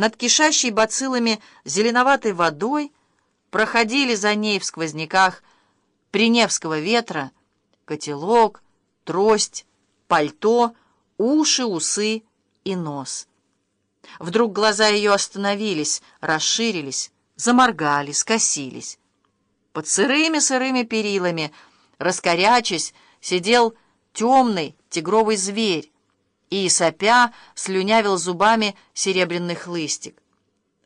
над кишащей бациллами зеленоватой водой проходили за ней в сквозняках Приневского ветра котелок, трость, пальто, уши, усы и нос. Вдруг глаза ее остановились, расширились, заморгали, скосились. Под сырыми-сырыми перилами, раскорячась, сидел темный тигровый зверь и, сопя, слюнявил зубами серебряный хлыстик.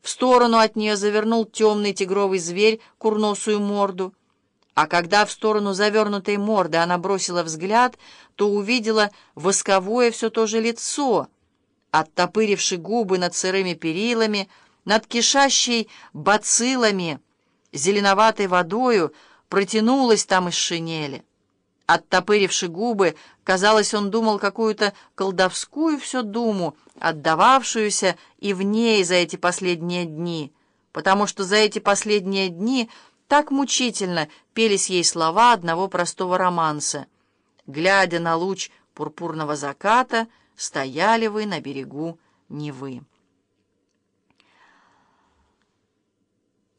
В сторону от нее завернул темный тигровый зверь курносую морду, а когда в сторону завернутой морды она бросила взгляд, то увидела восковое все то же лицо, оттопыривши губы над сырыми перилами, над кишащей бациллами, зеленоватой водою, протянулась там из шинели. Оттопыривши губы, казалось, он думал какую-то колдовскую всю думу, отдававшуюся и в ней за эти последние дни, потому что за эти последние дни так мучительно пелись ей слова одного простого романса. Глядя на луч пурпурного заката, стояли вы на берегу Невы.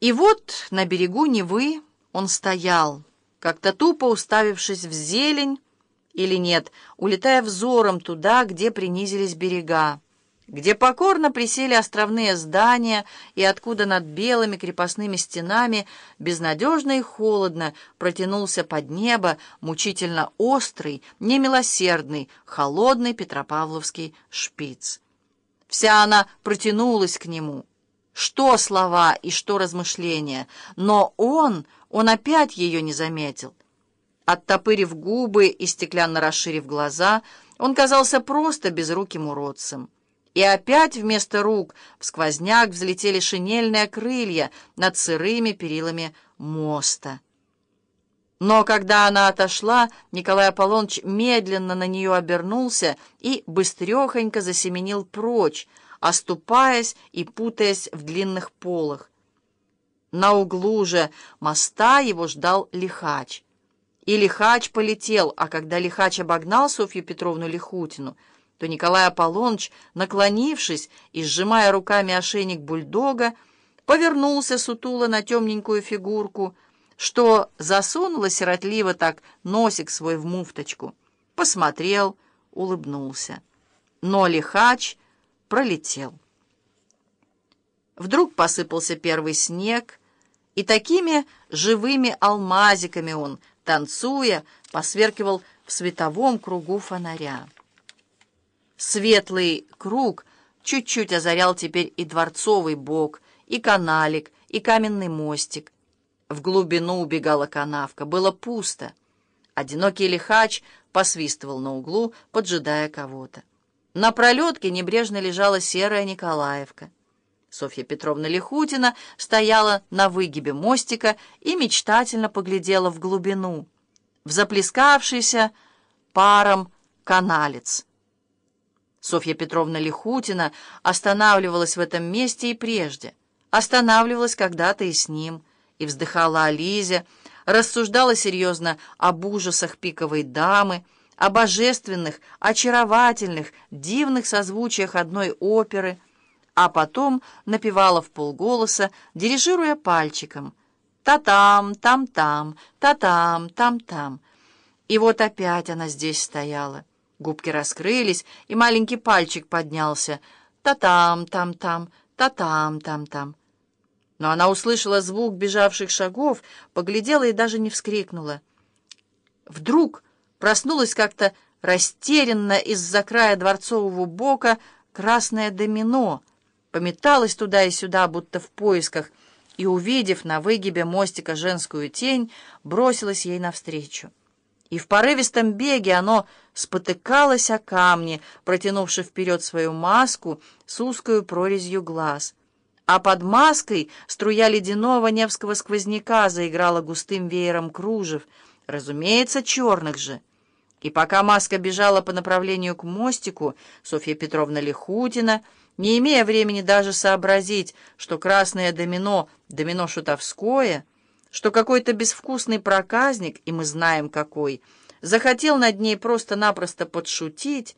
И вот на берегу Невы он стоял, как-то тупо уставившись в зелень, или нет, улетая взором туда, где принизились берега, где покорно присели островные здания и откуда над белыми крепостными стенами безнадежно и холодно протянулся под небо мучительно острый, немилосердный, холодный Петропавловский шпиц. Вся она протянулась к нему. Что слова и что размышления, но он он опять ее не заметил. Оттопырив губы и стеклянно расширив глаза, он казался просто безруким уродцем. И опять вместо рук в сквозняк взлетели шинельные крылья над сырыми перилами моста. Но когда она отошла, Николай Аполлоныч медленно на нее обернулся и быстрехонько засеменил прочь, оступаясь и путаясь в длинных полах. На углу же моста его ждал лихач. И лихач полетел, а когда лихач обогнал Софью Петровну Лихутину, то Николай Аполлоныч, наклонившись и сжимая руками ошейник бульдога, повернулся сутуло на темненькую фигурку, что засунула сиротливо так носик свой в муфточку, посмотрел, улыбнулся. Но лихач пролетел. Вдруг посыпался первый снег, и такими живыми алмазиками он, танцуя, посверкивал в световом кругу фонаря. Светлый круг чуть-чуть озарял теперь и дворцовый бок, и каналик, и каменный мостик. В глубину убегала канавка, было пусто. Одинокий лихач посвистывал на углу, поджидая кого-то. На пролетке небрежно лежала серая Николаевка. Софья Петровна Лихутина стояла на выгибе мостика и мечтательно поглядела в глубину, в заплескавшийся паром каналец. Софья Петровна Лихутина останавливалась в этом месте и прежде, останавливалась когда-то и с ним, и вздыхала о Лизе, рассуждала серьезно об ужасах пиковой дамы, о божественных, очаровательных, дивных созвучиях одной оперы — а потом напевала в полголоса, дирижируя пальчиком. «Та-там, там-там, та-там, там-там». И вот опять она здесь стояла. Губки раскрылись, и маленький пальчик поднялся. «Та-там, там-там, та-там, там-там». Но она услышала звук бежавших шагов, поглядела и даже не вскрикнула. Вдруг проснулась как-то растерянно из-за края дворцового бока красное домино — пометалась туда и сюда, будто в поисках, и, увидев на выгибе мостика женскую тень, бросилась ей навстречу. И в порывистом беге оно спотыкалось о камни, протянувши вперед свою маску с узкою прорезью глаз. А под маской струя ледяного невского сквозняка заиграла густым веером кружев, разумеется, черных же. И пока маска бежала по направлению к мостику, Софья Петровна Лихутина — не имея времени даже сообразить, что красное домино — домино шутовское, что какой-то безвкусный проказник, и мы знаем какой, захотел над ней просто-напросто подшутить,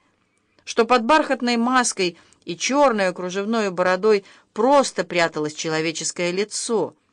что под бархатной маской и черной кружевной бородой просто пряталось человеческое лицо —